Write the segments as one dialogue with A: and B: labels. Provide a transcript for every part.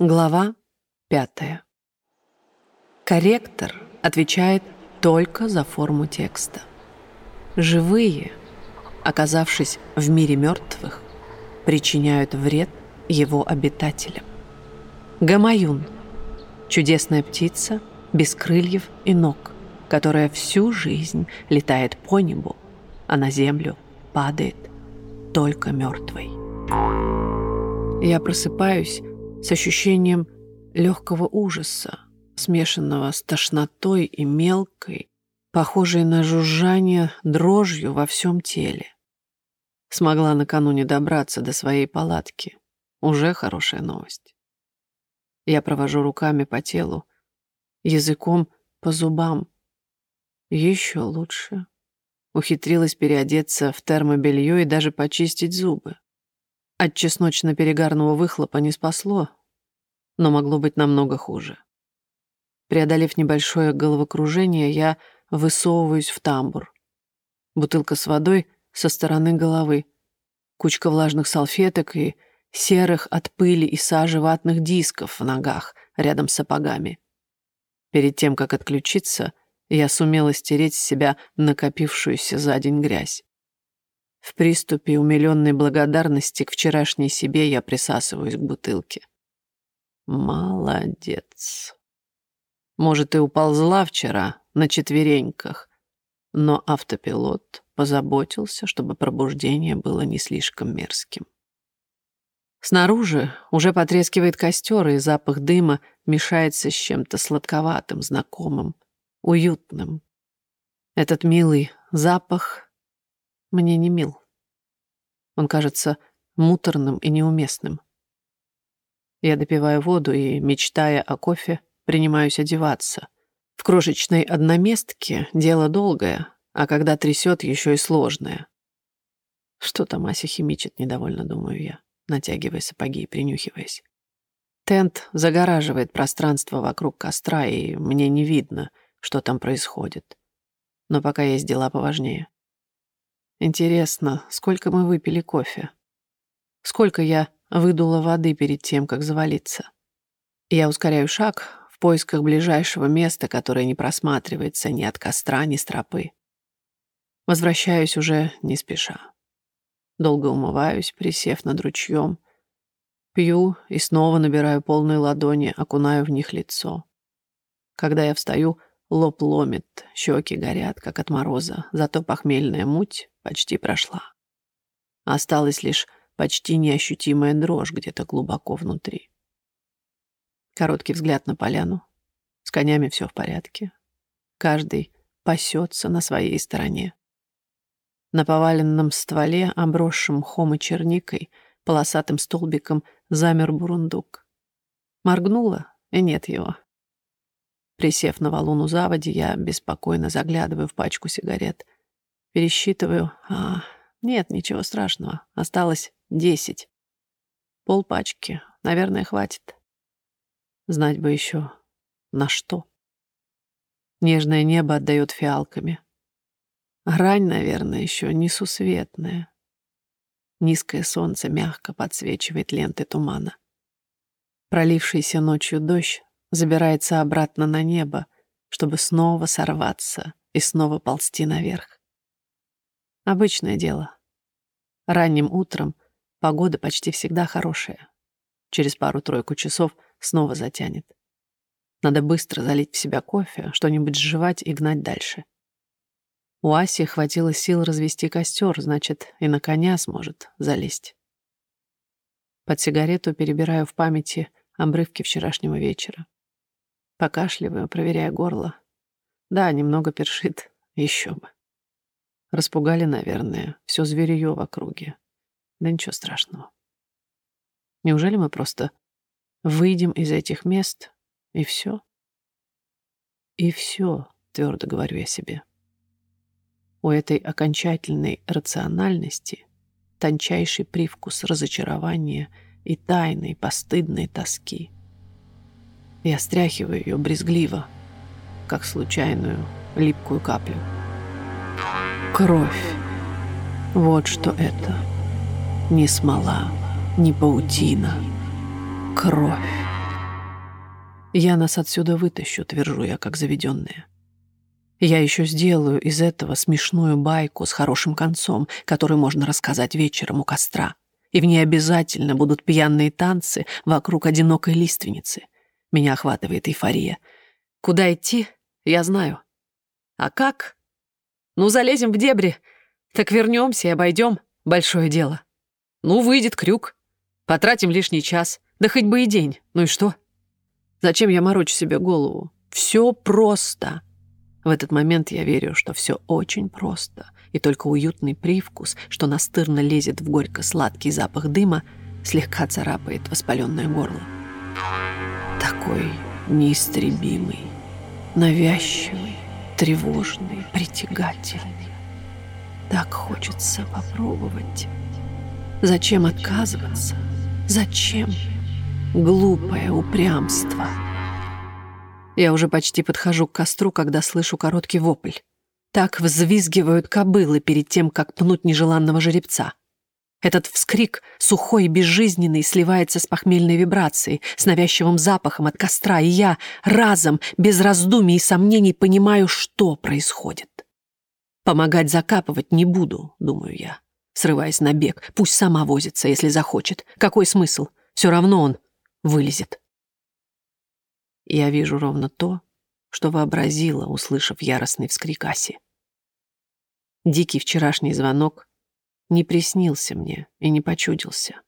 A: Глава пятая. Корректор отвечает только за форму текста. Живые, оказавшись в мире мертвых, причиняют вред его обитателям. Гамаюн – чудесная птица без крыльев и ног, которая всю жизнь летает по небу, а на землю падает только мертвой. Я просыпаюсь с ощущением легкого ужаса, смешанного с тошнотой и мелкой, похожей на жужжание дрожью во всем теле. Смогла накануне добраться до своей палатки. Уже хорошая новость. Я провожу руками по телу, языком по зубам. Еще лучше. Ухитрилась переодеться в термобелье и даже почистить зубы. От чесночно-перегарного выхлопа не спасло, но могло быть намного хуже. Преодолев небольшое головокружение, я высовываюсь в тамбур. Бутылка с водой со стороны головы, кучка влажных салфеток и серых от пыли и сажи ватных дисков в ногах рядом с сапогами. Перед тем, как отключиться, я сумела стереть с себя накопившуюся за день грязь. В приступе умиленной благодарности к вчерашней себе я присасываюсь к бутылке. Молодец. Может, и уползла вчера на четвереньках, но автопилот позаботился, чтобы пробуждение было не слишком мерзким. Снаружи уже потрескивает костер, и запах дыма мешается с чем-то сладковатым, знакомым, уютным. Этот милый запах мне не мил. Он кажется муторным и неуместным. Я допиваю воду и, мечтая о кофе, принимаюсь одеваться. В крошечной одноместке дело долгое, а когда трясет, еще и сложное. Что там Ася химичит, недовольно думаю я, натягивая сапоги и принюхиваясь. Тент загораживает пространство вокруг костра, и мне не видно, что там происходит. Но пока есть дела поважнее. Интересно, сколько мы выпили кофе? Сколько я выдула воды перед тем, как завалиться? Я ускоряю шаг в поисках ближайшего места, которое не просматривается ни от костра, ни с тропы. Возвращаюсь уже не спеша. Долго умываюсь, присев над ручьем. Пью и снова набираю полные ладони, окунаю в них лицо. Когда я встаю, лоб ломит, щеки горят, как от мороза, зато похмельная муть почти прошла. Осталась лишь почти неощутимая дрожь где-то глубоко внутри. Короткий взгляд на поляну. С конями все в порядке. Каждый пасется на своей стороне. На поваленном стволе, обросшем мхом и черникой, полосатым столбиком замер бурундук. Моргнула, и нет его. Присев на валуну заводи, я беспокойно заглядываю в пачку сигарет — Пересчитываю. А, нет, ничего страшного. Осталось десять. Пол пачки. Наверное, хватит. Знать бы еще, на что. Нежное небо отдает фиалками. Грань, наверное, еще несусветная. Низкое солнце мягко подсвечивает ленты тумана. Пролившийся ночью дождь забирается обратно на небо, чтобы снова сорваться и снова ползти наверх. Обычное дело. Ранним утром погода почти всегда хорошая. Через пару-тройку часов снова затянет. Надо быстро залить в себя кофе, что-нибудь сживать и гнать дальше. У Аси хватило сил развести костер, значит, и на коня сможет залезть. Под сигарету перебираю в памяти обрывки вчерашнего вечера. Покашливаю, проверяя горло. Да, немного першит, еще бы. Распугали, наверное, все зверье в округе. Да ничего страшного. Неужели мы просто выйдем из этих мест, и все? И все, твердо говорю я себе. У этой окончательной рациональности тончайший привкус разочарования и тайной постыдной тоски. Я стряхиваю ее брезгливо, как случайную липкую каплю. Кровь. Вот что это. Не смола, не паутина. Кровь. Я нас отсюда вытащу, твержу я, как заведенная. Я еще сделаю из этого смешную байку с хорошим концом, которую можно рассказать вечером у костра. И в ней обязательно будут пьяные танцы вокруг одинокой лиственницы. Меня охватывает эйфория. Куда идти, я знаю. А как? Ну, залезем в дебри, так вернемся и обойдем. Большое дело. Ну, выйдет крюк. Потратим лишний час. Да хоть бы и день. Ну и что? Зачем я морочу себе голову? Все просто. В этот момент я верю, что все очень просто, и только уютный привкус, что настырно лезет в горько-сладкий запах дыма, слегка царапает воспаленное горло. Такой неистребимый, навязчивый, тревожный, притягательный. Так хочется попробовать. Зачем отказываться? Зачем? Глупое упрямство. Я уже почти подхожу к костру, когда слышу короткий вопль. Так взвизгивают кобылы перед тем, как пнуть нежеланного жеребца. Этот вскрик, сухой и безжизненный, сливается с похмельной вибрацией, с навязчивым запахом от костра, и я разом, без раздумий и сомнений, понимаю, что происходит. Помогать закапывать не буду, думаю я, срываясь на бег. Пусть сама возится, если захочет. Какой смысл? Все равно он вылезет. Я вижу ровно то, что вообразила, услышав яростный вскрик Аси. Дикий вчерашний звонок не приснился мне и не почудился.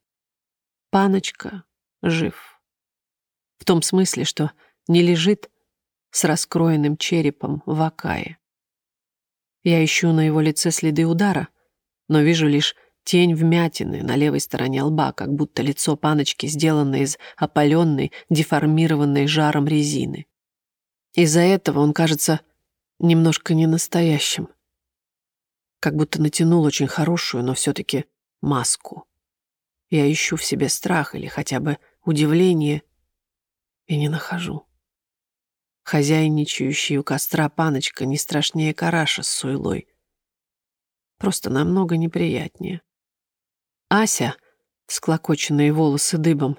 A: Паночка жив. В том смысле, что не лежит с раскроенным черепом в Акае. Я ищу на его лице следы удара, но вижу лишь тень вмятины на левой стороне лба, как будто лицо паночки сделано из опаленной, деформированной жаром резины. Из-за этого он кажется немножко ненастоящим. Как будто натянул очень хорошую, но все-таки маску. Я ищу в себе страх или хотя бы удивление и не нахожу. Хозяйничающий у костра паночка не страшнее караша с суйлой. Просто намного неприятнее. Ася, склокоченные волосы дыбом,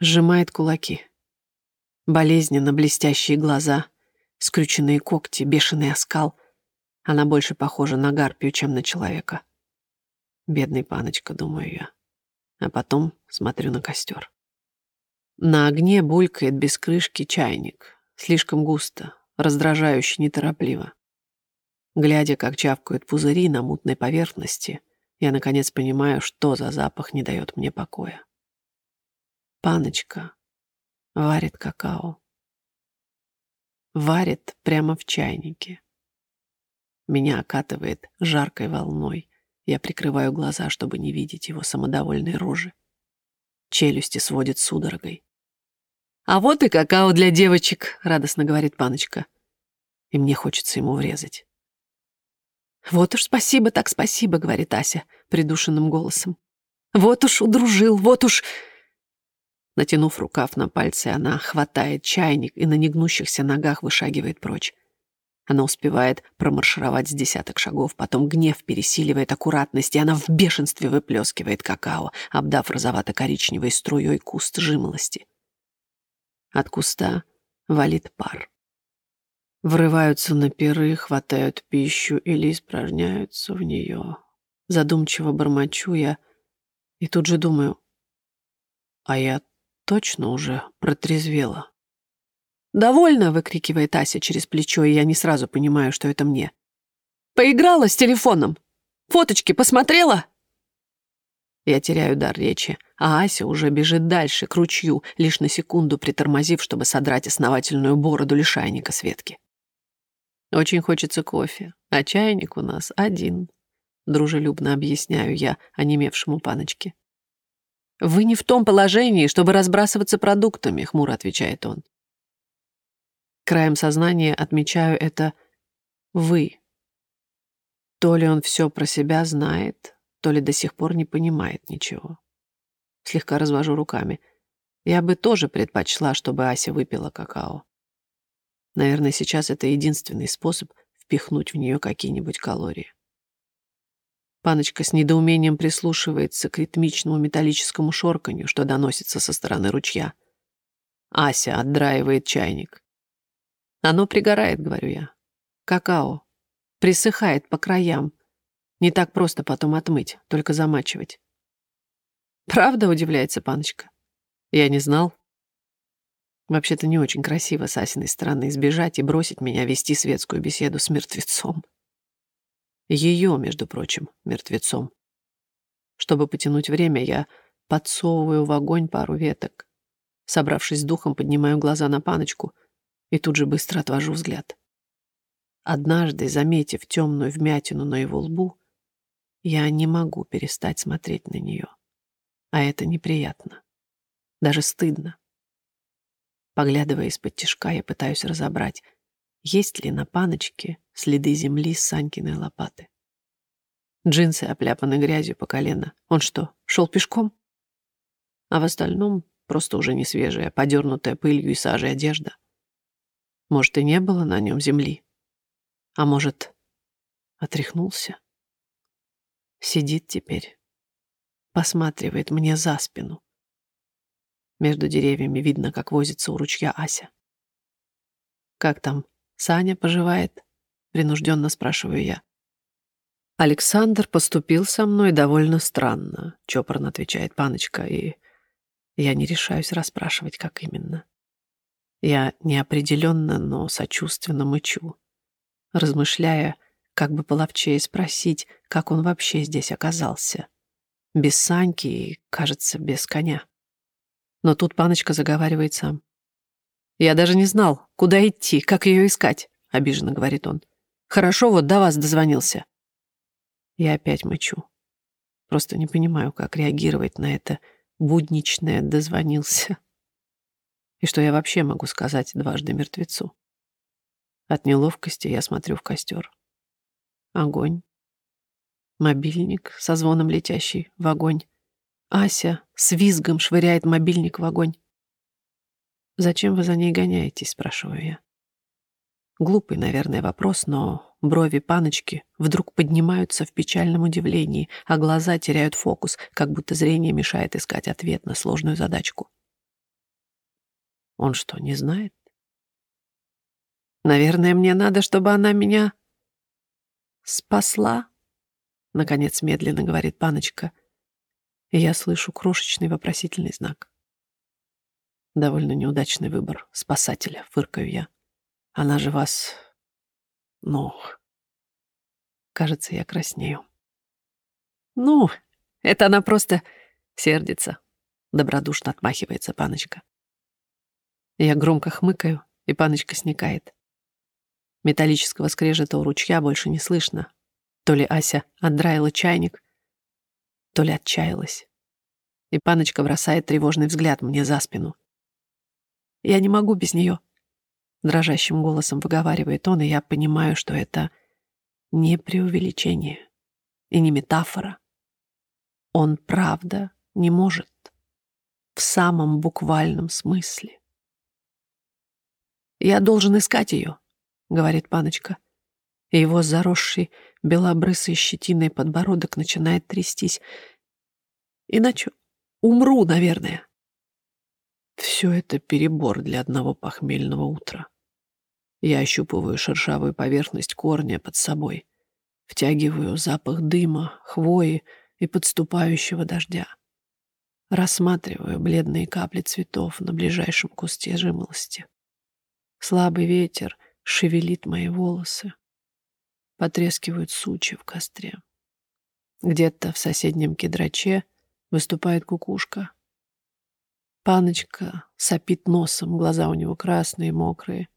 A: сжимает кулаки. Болезненно блестящие глаза, скрюченные когти, бешеный оскал. Она больше похожа на гарпию, чем на человека. Бедный паночка, думаю я. А потом смотрю на костер. На огне булькает без крышки чайник. Слишком густо, раздражающе неторопливо. Глядя, как чавкают пузыри на мутной поверхности, я, наконец, понимаю, что за запах не дает мне покоя. Паночка варит какао. Варит прямо в чайнике. Меня окатывает жаркой волной. Я прикрываю глаза, чтобы не видеть его самодовольной рожи. Челюсти сводит судорогой. «А вот и какао для девочек», — радостно говорит паночка. И мне хочется ему врезать. «Вот уж спасибо, так спасибо», — говорит Ася придушенным голосом. «Вот уж удружил, вот уж...» Натянув рукав на пальцы, она хватает чайник и на негнущихся ногах вышагивает прочь. Она успевает промаршировать с десяток шагов, потом гнев пересиливает аккуратность, и она в бешенстве выплескивает какао, обдав розовато-коричневой струей куст жимолости. От куста валит пар. Врываются на пиры, хватают пищу или испражняются в нее. Задумчиво бормочу я и тут же думаю, а я точно уже протрезвела. «Довольно!» — выкрикивает Ася через плечо, и я не сразу понимаю, что это мне. «Поиграла с телефоном! Фоточки посмотрела?» Я теряю дар речи, а Ася уже бежит дальше, к ручью, лишь на секунду притормозив, чтобы содрать основательную бороду лишайника Светки. Очень хочется кофе, а чайник у нас один. Дружелюбно объясняю я онемевшему паночке. «Вы не в том положении, чтобы разбрасываться продуктами», — хмуро отвечает он. Краем сознания отмечаю это «вы». То ли он все про себя знает, то ли до сих пор не понимает ничего. Слегка развожу руками. Я бы тоже предпочла, чтобы Ася выпила какао. Наверное, сейчас это единственный способ впихнуть в нее какие-нибудь калории. Паночка с недоумением прислушивается к ритмичному металлическому шорканью, что доносится со стороны ручья. Ася отдраивает чайник. Оно пригорает, говорю я. Какао. Присыхает по краям. Не так просто потом отмыть, только замачивать. Правда, удивляется паночка. Я не знал. Вообще-то не очень красиво с Асиной стороны избежать и бросить меня вести светскую беседу с мертвецом. Ее, между прочим, мертвецом. Чтобы потянуть время, я подсовываю в огонь пару веток. Собравшись с духом, поднимаю глаза на паночку и тут же быстро отвожу взгляд. Однажды, заметив темную вмятину на его лбу, я не могу перестать смотреть на нее. А это неприятно. Даже стыдно. Поглядывая из-под тишка, я пытаюсь разобрать, есть ли на паночке следы земли с Санькиной лопаты. Джинсы опляпаны грязью по колено. Он что, шел пешком? А в остальном просто уже не свежая, подернутая пылью и сажей одежда. Может, и не было на нем земли. А может, отряхнулся? Сидит теперь, посматривает мне за спину. Между деревьями видно, как возится у ручья Ася. «Как там, Саня поживает?» — принужденно спрашиваю я. «Александр поступил со мной довольно странно», — чопорно отвечает паночка, и я не решаюсь расспрашивать, как именно. Я неопределенно, но сочувственно мычу, размышляя, как бы половчее спросить, как он вообще здесь оказался. Без Саньки и, кажется, без коня. Но тут паночка заговаривает сам. «Я даже не знал, куда идти, как ее искать», — обиженно говорит он. «Хорошо, вот до вас дозвонился». Я опять мычу. Просто не понимаю, как реагировать на это будничное «дозвонился». И что я вообще могу сказать дважды мертвецу? От неловкости я смотрю в костер. Огонь. Мобильник со звоном летящий в огонь. Ася с визгом швыряет мобильник в огонь. «Зачем вы за ней гоняетесь?» — спрашиваю я. Глупый, наверное, вопрос, но брови паночки вдруг поднимаются в печальном удивлении, а глаза теряют фокус, как будто зрение мешает искать ответ на сложную задачку. Он что, не знает? Наверное, мне надо, чтобы она меня спасла, наконец медленно говорит паночка, и я слышу крошечный вопросительный знак. Довольно неудачный выбор спасателя, фыркаю я. Она же вас... Ну... Кажется, я краснею. Ну, это она просто сердится. Добродушно отмахивается паночка. Я громко хмыкаю, и паночка сникает. Металлического скрежета у ручья больше не слышно. То ли Ася отдраила чайник, то ли отчаялась. И паночка бросает тревожный взгляд мне за спину. «Я не могу без нее», — дрожащим голосом выговаривает он, и я понимаю, что это не преувеличение и не метафора. Он правда не может в самом буквальном смысле. «Я должен искать ее», — говорит паночка. Его заросший белобрысой щетиной подбородок начинает трястись. Иначе умру, наверное. Все это перебор для одного похмельного утра. Я ощупываю шершавую поверхность корня под собой, втягиваю запах дыма, хвои и подступающего дождя. Рассматриваю бледные капли цветов на ближайшем кусте жимолости. Слабый ветер шевелит мои волосы. Потрескивают сучи в костре. Где-то в соседнем кедраче выступает кукушка. Паночка сопит носом, глаза у него красные, мокрые,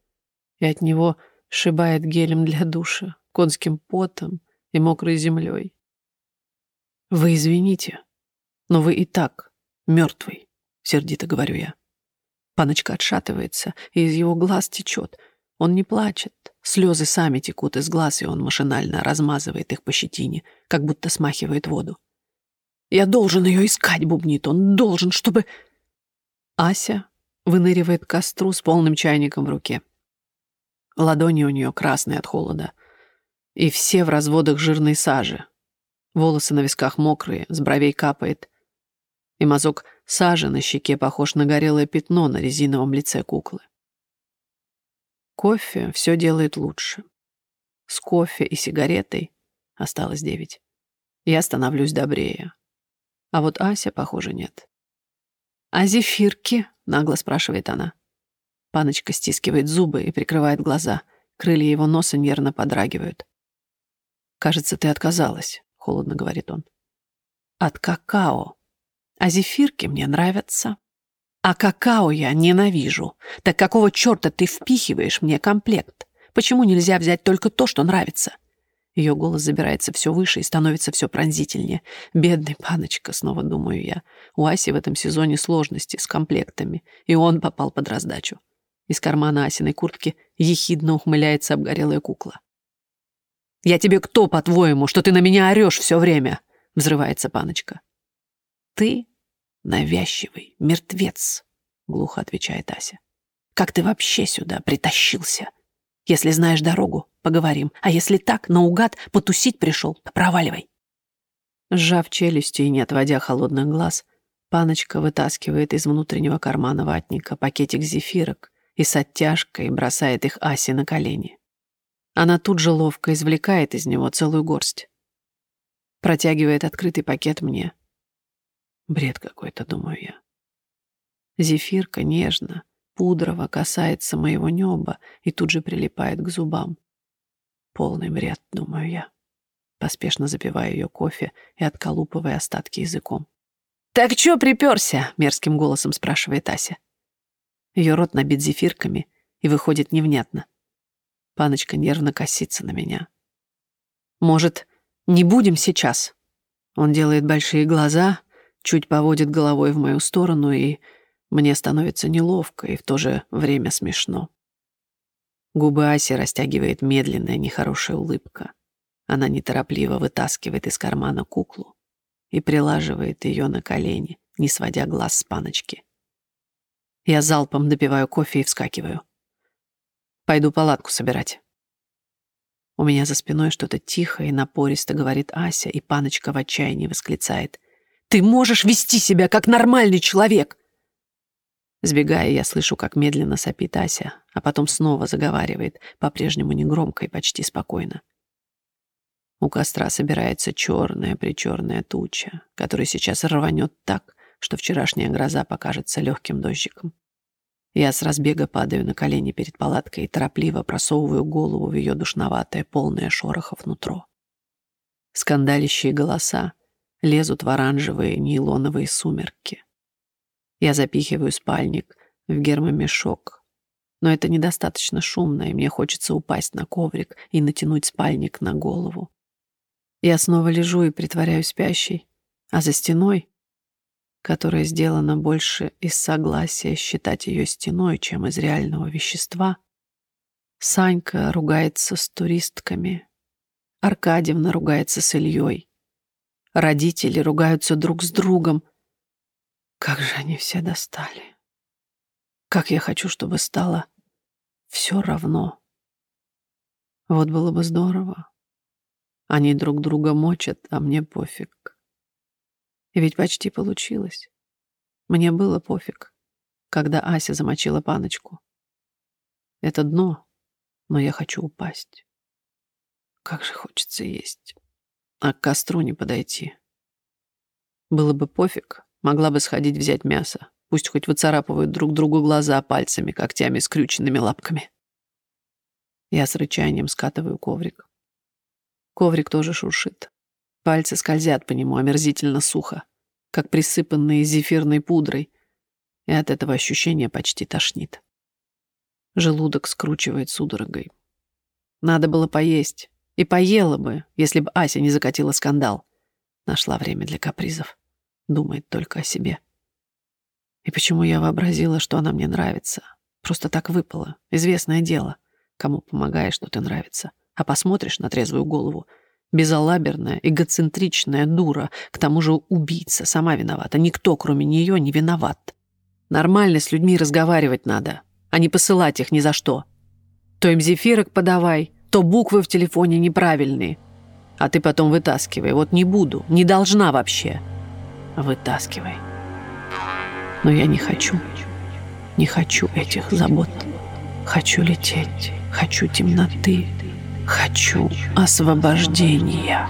A: и от него шибает гелем для душа, конским потом и мокрой землей. «Вы извините, но вы и так мертвый», — сердито говорю я. Паночка отшатывается, и из его глаз течет. Он не плачет. Слезы сами текут из глаз, и он машинально размазывает их по щетине, как будто смахивает воду. «Я должен ее искать», — бубнит он. «Должен, чтобы...» Ася выныривает к костру с полным чайником в руке. Ладони у нее красные от холода. И все в разводах жирной сажи. Волосы на висках мокрые, с бровей капает. И мазок сажи на щеке похож на горелое пятно на резиновом лице куклы. Кофе все делает лучше. С кофе и сигаретой осталось девять. Я становлюсь добрее. А вот Ася, похоже, нет. «А зефирки?» — нагло спрашивает она. Паночка стискивает зубы и прикрывает глаза. Крылья его носа нервно подрагивают. «Кажется, ты отказалась», — холодно говорит он. «От какао. А зефирки мне нравятся. А какао я ненавижу. Так какого черта ты впихиваешь мне комплект? Почему нельзя взять только то, что нравится?» Ее голос забирается все выше и становится все пронзительнее. «Бедный паночка», — снова думаю я. У Аси в этом сезоне сложности с комплектами, и он попал под раздачу. Из кармана Асиной куртки ехидно ухмыляется обгорелая кукла. «Я тебе кто, по-твоему, что ты на меня орешь все время?» — взрывается паночка. «Ты навязчивый мертвец», — глухо отвечает Ася. «Как ты вообще сюда притащился? Если знаешь дорогу, поговорим. А если так, наугад, потусить пришел, то проваливай». Сжав челюсти и не отводя холодных глаз, паночка вытаскивает из внутреннего кармана ватника пакетик зефирок и с оттяжкой бросает их Асе на колени. Она тут же ловко извлекает из него целую горсть. Протягивает открытый пакет мне. Бред какой-то, думаю я. Зефирка нежно, пудрово касается моего неба и тут же прилипает к зубам. Полный бред, думаю я. Поспешно запиваю ее кофе и отколупывая остатки языком. «Так чё приперся?» — мерзким голосом спрашивает Ася. Ее рот набит зефирками и выходит невнятно. Паночка нервно косится на меня. «Может, не будем сейчас?» Он делает большие глаза, чуть поводит головой в мою сторону, и мне становится неловко и в то же время смешно. Губы Аси растягивает медленная нехорошая улыбка. Она неторопливо вытаскивает из кармана куклу и прилаживает ее на колени, не сводя глаз с паночки. Я залпом допиваю кофе и вскакиваю. Пойду палатку собирать. У меня за спиной что-то тихо и напористо говорит Ася, и паночка в отчаянии восклицает. «Ты можешь вести себя как нормальный человек!» Сбегая, я слышу, как медленно сопит Ася, а потом снова заговаривает, по-прежнему негромко и почти спокойно. У костра собирается черная-причерная туча, которая сейчас рванет так, что вчерашняя гроза покажется легким дождиком. Я с разбега падаю на колени перед палаткой и торопливо просовываю голову в ее душноватое, полное шорохов нутро. Скандалящие голоса лезут в оранжевые нейлоновые сумерки. Я запихиваю спальник в гермомешок, но это недостаточно шумно, и мне хочется упасть на коврик и натянуть спальник на голову. Я снова лежу и притворяюсь спящей, а за стеной которая сделана больше из согласия считать ее стеной, чем из реального вещества. Санька ругается с туристками. Аркадьевна ругается с Ильей. Родители ругаются друг с другом. Как же они все достали. Как я хочу, чтобы стало все равно. Вот было бы здорово. Они друг друга мочат, а мне пофиг. И ведь почти получилось. Мне было пофиг, когда Ася замочила паночку. Это дно, но я хочу упасть. Как же хочется есть. А к костру не подойти. Было бы пофиг, могла бы сходить взять мясо. Пусть хоть выцарапывают друг другу глаза пальцами, когтями, скрюченными лапками. Я с рычанием скатываю коврик. Коврик тоже шуршит. Пальцы скользят по нему омерзительно сухо, как присыпанные зефирной пудрой, и от этого ощущения почти тошнит. Желудок скручивает судорогой. Надо было поесть. И поела бы, если бы Ася не закатила скандал. Нашла время для капризов. Думает только о себе. И почему я вообразила, что она мне нравится? Просто так выпало. Известное дело. Кому помогаешь, что ты нравится. А посмотришь на трезвую голову — Безалаберная, эгоцентричная дура, к тому же убийца, сама виновата. Никто, кроме нее, не виноват. Нормально с людьми разговаривать надо, а не посылать их ни за что. То им зефирок подавай, то буквы в телефоне неправильные. А ты потом вытаскивай. Вот не буду, не должна вообще. Вытаскивай. Но я не хочу. Не хочу этих забот. Хочу лететь. Хочу темноты. Хочу освобождения.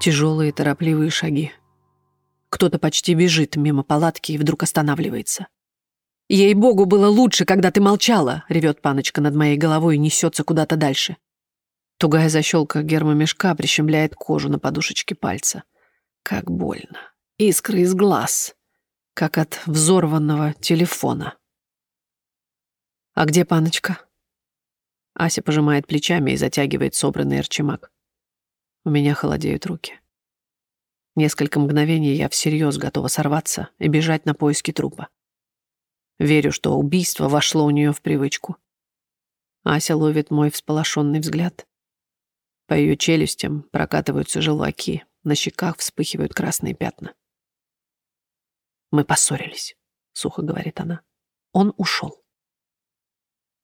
A: Тяжелые торопливые шаги. Кто-то почти бежит мимо палатки и вдруг останавливается. «Ей-богу, было лучше, когда ты молчала!» — ревет паночка над моей головой и несется куда-то дальше. Тугая защелка гермомешка прищемляет кожу на подушечке пальца. Как больно. Искры из глаз. Как от взорванного телефона. «А где паночка?» Ася пожимает плечами и затягивает собранный арчимак. У меня холодеют руки. Несколько мгновений я всерьез готова сорваться и бежать на поиски трупа. Верю, что убийство вошло у нее в привычку. Ася ловит мой всполошенный взгляд. По ее челюстям прокатываются желваки, на щеках вспыхивают красные пятна. «Мы поссорились», — сухо говорит она. «Он ушел».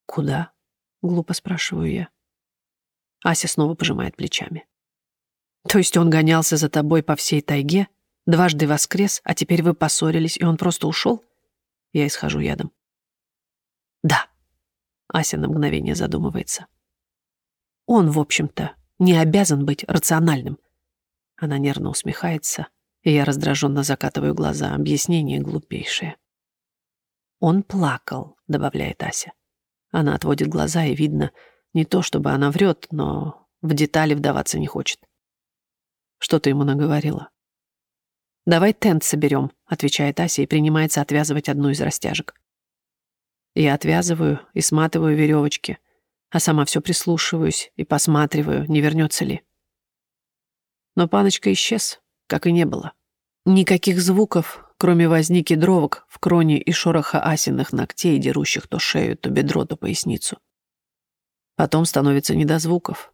A: «Куда?» — глупо спрашиваю я. Ася снова пожимает плечами. То есть он гонялся за тобой по всей тайге, дважды воскрес, а теперь вы поссорились, и он просто ушел? Я исхожу ядом. Да. Ася на мгновение задумывается. Он, в общем-то, не обязан быть рациональным. Она нервно усмехается, и я раздраженно закатываю глаза. Объяснение глупейшее. Он плакал, добавляет Ася. Она отводит глаза, и видно, не то чтобы она врет, но в детали вдаваться не хочет. Что ты ему наговорила? «Давай тент соберем», — отвечает Ася и принимается отвязывать одну из растяжек. Я отвязываю и сматываю веревочки, а сама все прислушиваюсь и посматриваю, не вернется ли. Но паночка исчез, как и не было. Никаких звуков, кроме возники дровок в кроне и шороха асиных ногтей, дерущих то шею, то бедро, то поясницу. Потом становится не до звуков.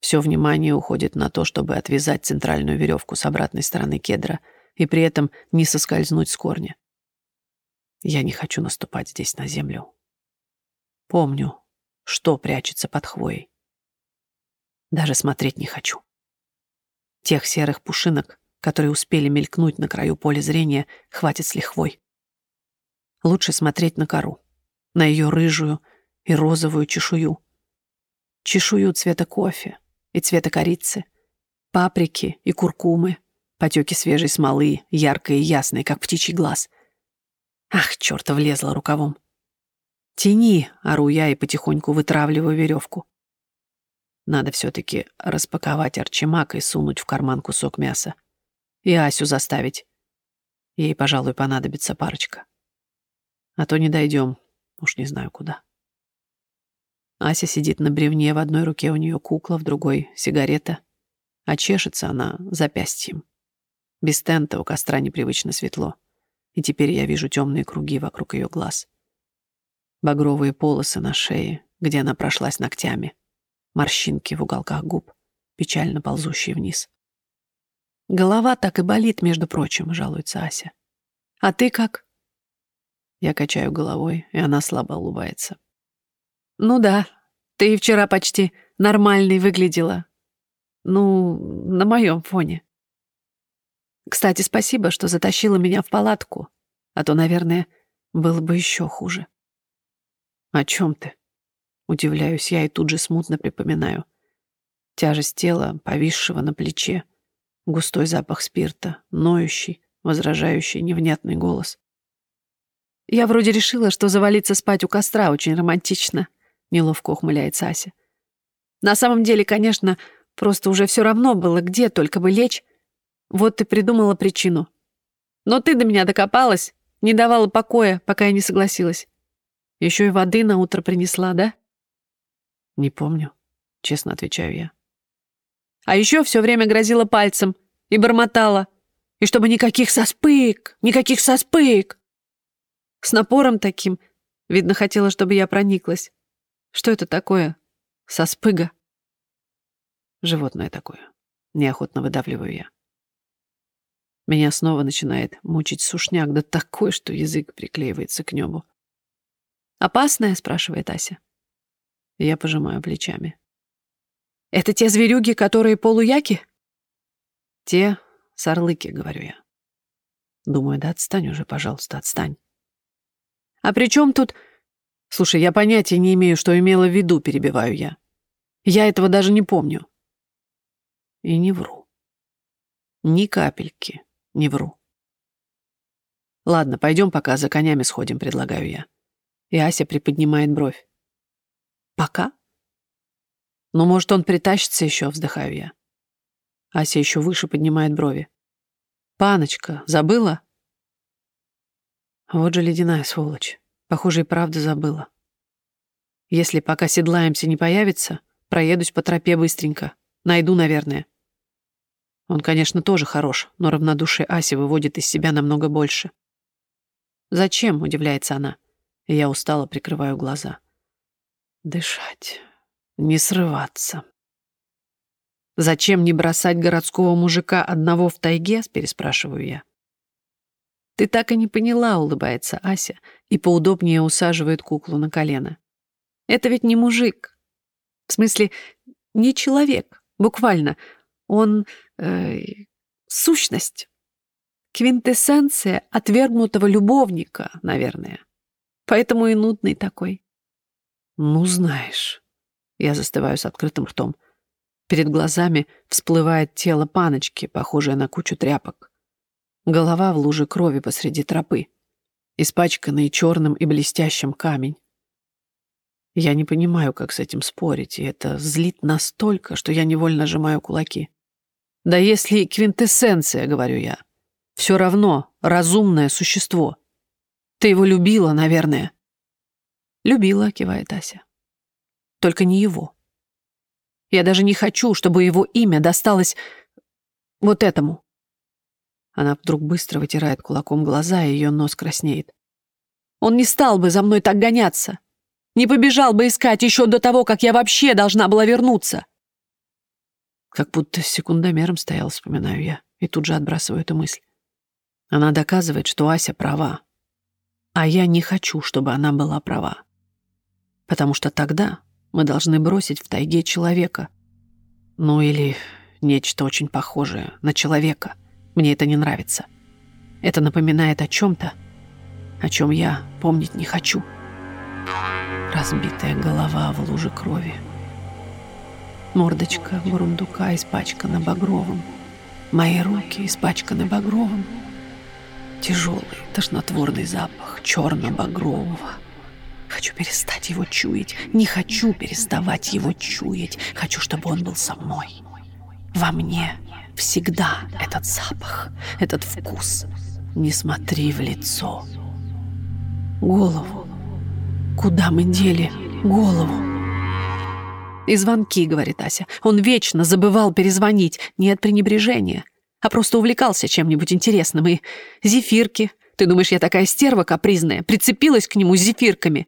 A: Все внимание уходит на то, чтобы отвязать центральную веревку с обратной стороны кедра и при этом не соскользнуть с корня. Я не хочу наступать здесь на землю. Помню, что прячется под хвоей. Даже смотреть не хочу. Тех серых пушинок, которые успели мелькнуть на краю поля зрения, хватит с лихвой. Лучше смотреть на кору, на ее рыжую и розовую чешую. Чешую цвета кофе, и цвета корицы, паприки и куркумы, потеки свежей смолы, яркой и ясной, как птичий глаз. Ах, чёрта, влезла рукавом. «Тяни!» — ору я и потихоньку вытравливаю веревку. Надо все таки распаковать арчимак и сунуть в карман кусок мяса. И Асю заставить. Ей, пожалуй, понадобится парочка. А то не дойдем, уж не знаю куда. Ася сидит на бревне, в одной руке у нее кукла, в другой — сигарета, а чешется она запястьем. Без тента у костра непривычно светло, и теперь я вижу темные круги вокруг ее глаз. Багровые полосы на шее, где она прошлась ногтями, морщинки в уголках губ, печально ползущие вниз. «Голова так и болит, между прочим», — жалуется Ася. «А ты как?» Я качаю головой, и она слабо улыбается. «Ну да, ты вчера почти нормальной выглядела. Ну, на моем фоне. Кстати, спасибо, что затащила меня в палатку, а то, наверное, было бы еще хуже». «О чем ты?» Удивляюсь я и тут же смутно припоминаю. Тяжесть тела, повисшего на плече, густой запах спирта, ноющий, возражающий невнятный голос. Я вроде решила, что завалиться спать у костра очень романтично. — неловко ухмыляется Ася. «На самом деле, конечно, просто уже все равно было, где только бы лечь. Вот ты придумала причину. Но ты до меня докопалась, не давала покоя, пока я не согласилась. Еще и воды на утро принесла, да?» «Не помню», — честно отвечаю я. «А еще все время грозила пальцем и бормотала. И чтобы никаких соспык, никаких соспык!» С напором таким, видно, хотела, чтобы я прониклась. Что это такое? Соспыга? Животное такое. Неохотно выдавливаю я. Меня снова начинает мучить сушняк, да такой, что язык приклеивается к небу. «Опасное?» — спрашивает Ася. Я пожимаю плечами. «Это те зверюги, которые полуяки?» «Те сарлыки», — говорю я. Думаю, да отстань уже, пожалуйста, отстань. А при чем тут... Слушай, я понятия не имею, что имела в виду, перебиваю я. Я этого даже не помню. И не вру. Ни капельки не вру. Ладно, пойдем пока за конями сходим, предлагаю я. И Ася приподнимает бровь. Пока? Ну, может, он притащится еще, вздыхаю я. Ася еще выше поднимает брови. Паночка, забыла? Вот же ледяная сволочь. Похоже, и правда забыла. Если пока седлаемся не появится, проедусь по тропе быстренько. Найду, наверное. Он, конечно, тоже хорош, но равнодушие Аси выводит из себя намного больше. «Зачем?» — удивляется она. И я устало прикрываю глаза. «Дышать. Не срываться». «Зачем не бросать городского мужика одного в тайге?» — переспрашиваю я. «Ты так и не поняла», — улыбается Ася и поудобнее усаживает куклу на колено. «Это ведь не мужик. В смысле, не человек, буквально. Он... Э, сущность. Квинтэссенция отвергнутого любовника, наверное. Поэтому и нудный такой». «Ну, знаешь...» Я застываю с открытым ртом. Перед глазами всплывает тело паночки, похожее на кучу тряпок. Голова в луже крови посреди тропы. Испачканный черным и блестящим камень. Я не понимаю, как с этим спорить, и это злит настолько, что я невольно сжимаю кулаки. Да если и квинтэссенция, говорю я. Все равно разумное существо. Ты его любила, наверное. Любила, кивает Ася. Только не его. Я даже не хочу, чтобы его имя досталось вот этому. Она вдруг быстро вытирает кулаком глаза, и ее нос краснеет. «Он не стал бы за мной так гоняться! Не побежал бы искать еще до того, как я вообще должна была вернуться!» Как будто с секундомером стоял, вспоминаю я, и тут же отбрасываю эту мысль. Она доказывает, что Ася права. А я не хочу, чтобы она была права. Потому что тогда мы должны бросить в тайге человека. Ну или нечто очень похожее на человека — мне это не нравится. Это напоминает о чем-то, о чем я помнить не хочу. Разбитая голова в луже крови. Мордочка бурундука испачкана багровым. Мои руки испачканы багровым. Тяжелый, тошнотворный запах черно-багрового. Хочу перестать его чуять. Не хочу переставать его чуять. Хочу, чтобы он был со мной. Во мне всегда этот запах, этот вкус. Не смотри в лицо. Голову. Куда мы дели голову? И звонки, говорит Ася. Он вечно забывал перезвонить. Не от пренебрежения, а просто увлекался чем-нибудь интересным. И зефирки. Ты думаешь, я такая стерва капризная? Прицепилась к нему с зефирками.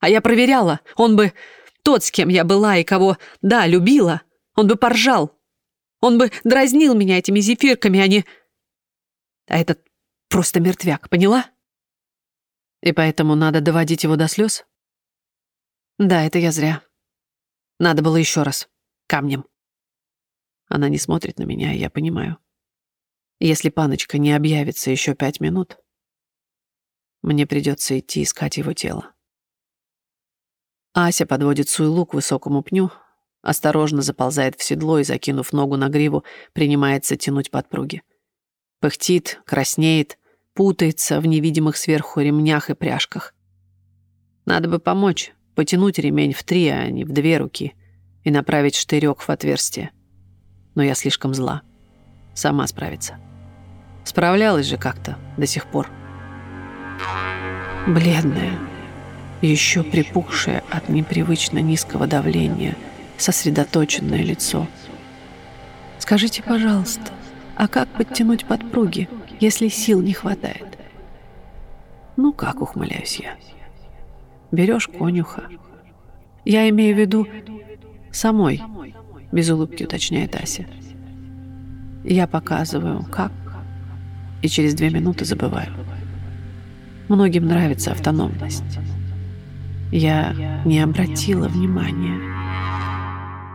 A: А я проверяла. Он бы... Тот, с кем я была и кого, да, любила, он бы поржал, он бы дразнил меня этими зефирками, а не... А этот просто мертвяк, поняла? И поэтому надо доводить его до слез? Да, это я зря. Надо было еще раз. Камнем. Она не смотрит на меня, я понимаю. Если паночка не объявится еще пять минут, мне придется идти искать его тело. Ася подводит Суйлу к высокому пню, Осторожно заползает в седло и, закинув ногу на гриву, принимается тянуть подпруги. Пыхтит, краснеет, путается в невидимых сверху ремнях и пряжках. Надо бы помочь, потянуть ремень в три, а не в две руки, и направить штырек в отверстие. Но я слишком зла. Сама справится. Справлялась же как-то до сих пор. Бледная, еще припухшая от непривычно низкого давления — сосредоточенное лицо. «Скажите, пожалуйста, а как подтянуть подпруги, если сил не хватает?» «Ну как?» — ухмыляюсь я. «Берешь конюха». «Я имею в виду самой», — без улыбки уточняет Ася. Я показываю, как, и через две минуты забываю. Многим нравится автономность. Я не обратила внимания.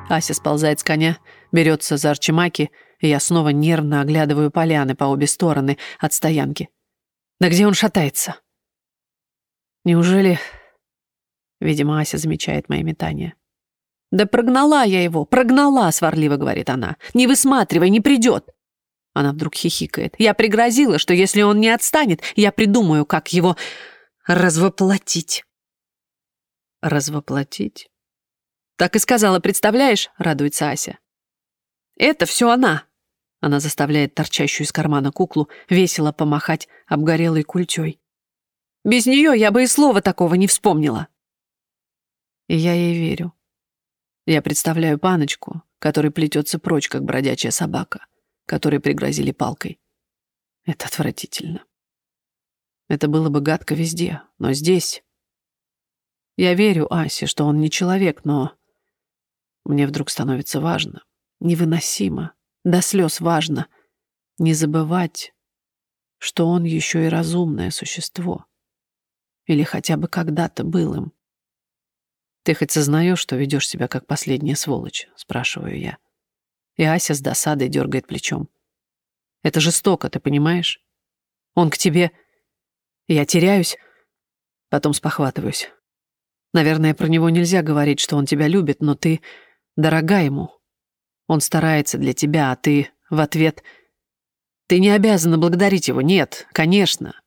A: Ася сползает с коня, берется за арчимаки, и я снова нервно оглядываю поляны по обе стороны от стоянки. Да где он шатается? Неужели... Видимо, Ася замечает мои метания. «Да прогнала я его, прогнала!» — сварливо говорит она. «Не высматривай, не придет!» Она вдруг хихикает. «Я пригрозила, что если он не отстанет, я придумаю, как его развоплотить». «Развоплотить?» «Так и сказала, представляешь?» — радуется Ася. «Это все она!» Она заставляет торчащую из кармана куклу весело помахать обгорелой культей. «Без нее я бы и слова такого не вспомнила». И я ей верю. Я представляю паночку, который плетется прочь, как бродячая собака, которой пригрозили палкой. Это отвратительно. Это было бы гадко везде, но здесь... Я верю Асе, что он не человек, но... Мне вдруг становится важно, невыносимо, до слез важно не забывать, что он еще и разумное существо. Или хотя бы когда-то был им. «Ты хоть сознаешь, что ведешь себя как последняя сволочь?» — спрашиваю я. И Ася с досадой дергает плечом. «Это жестоко, ты понимаешь? Он к тебе... Я теряюсь, потом спохватываюсь. Наверное, про него нельзя говорить, что он тебя любит, но ты дорога ему. Он старается для тебя, а ты в ответ... Ты не обязана благодарить его, нет, конечно.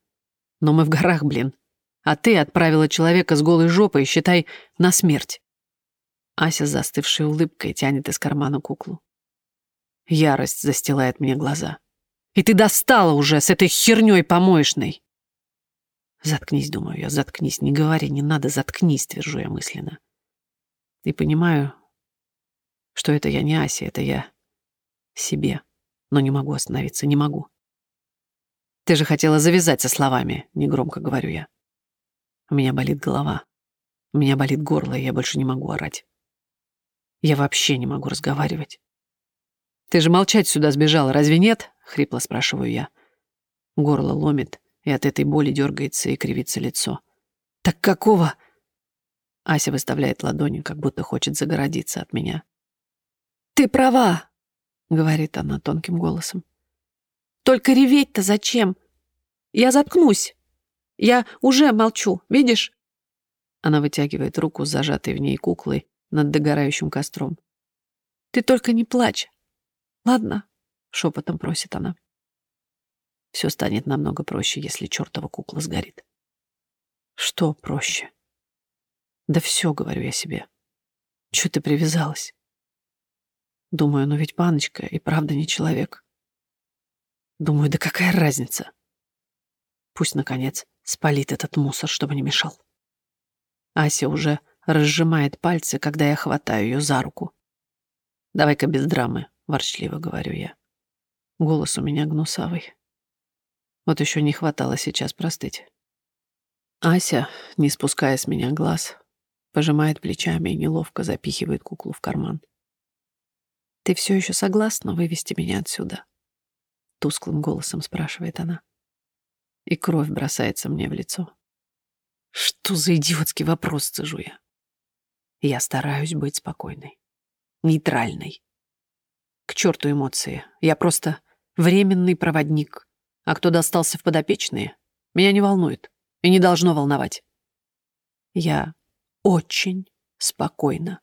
A: Но мы в горах, блин а ты отправила человека с голой жопой, считай, на смерть». Ася с застывшей улыбкой тянет из кармана куклу. Ярость застилает мне глаза. «И ты достала уже с этой хернёй помоечной!» «Заткнись, думаю я, заткнись, не говори, не надо, заткнись», твержу я мысленно. И понимаю, что это я не Ася, это я себе, но не могу остановиться, не могу. «Ты же хотела завязать со словами», — негромко говорю я. У меня болит голова. У меня болит горло, и я больше не могу орать. Я вообще не могу разговаривать. «Ты же молчать сюда сбежала, разве нет?» — хрипло спрашиваю я. Горло ломит, и от этой боли дергается и кривится лицо. «Так какого?» Ася выставляет ладони, как будто хочет загородиться от меня. «Ты права», — говорит она тонким голосом. «Только реветь-то зачем? Я заткнусь. Я уже молчу, видишь?» Она вытягивает руку с зажатой в ней куклой над догорающим костром. «Ты только не плачь. Ладно?» — шепотом просит она. Все станет намного проще, если чертова кукла сгорит. Что проще? Да все, говорю я себе. Че ты привязалась? Думаю, ну ведь паночка и правда не человек. Думаю, да какая разница? Пусть, наконец, спалит этот мусор, чтобы не мешал. Ася уже разжимает пальцы, когда я хватаю ее за руку. «Давай-ка без драмы», — ворчливо говорю я. Голос у меня гнусавый. Вот еще не хватало сейчас простыть. Ася, не спуская с меня глаз, пожимает плечами и неловко запихивает куклу в карман. «Ты все еще согласна вывести меня отсюда?» Тусклым голосом спрашивает она и кровь бросается мне в лицо. Что за идиотский вопрос, цежу я? Я стараюсь быть спокойной, нейтральной. К черту эмоции. Я просто временный проводник. А кто достался в подопечные, меня не волнует и не должно волновать. Я очень спокойна.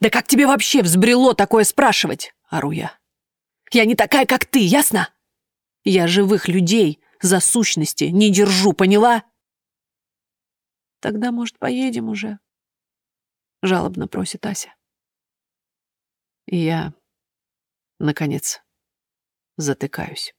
A: «Да как тебе вообще взбрело такое спрашивать?» — ору я. «Я не такая, как ты, ясно? Я живых людей за сущности не держу, поняла? Тогда, может, поедем уже? Жалобно просит Ася. И я, наконец, затыкаюсь.